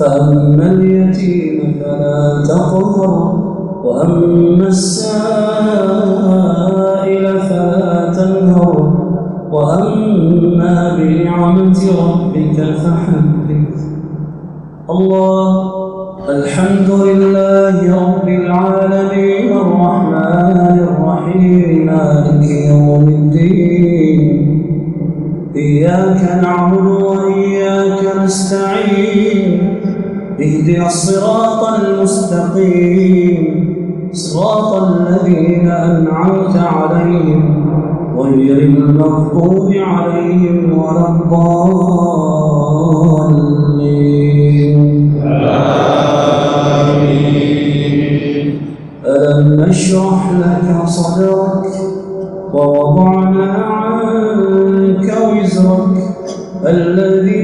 فأما اليتيم فلا تقهر وأما السائل فلا تنهر وأما بنعمة ربك فحدث. الله الحمد لله رب العالمين الرحمن الرحيم مالك يوم الدين. إياك نعبد وإياك نستعين. اهدنا الصراط المستقيم. صراط الذين أنعمت عليهم. غير المغضوب عليهم ولا الضالين. ألم نشرح لك صدرك ووضعنا عنك وزرك الذي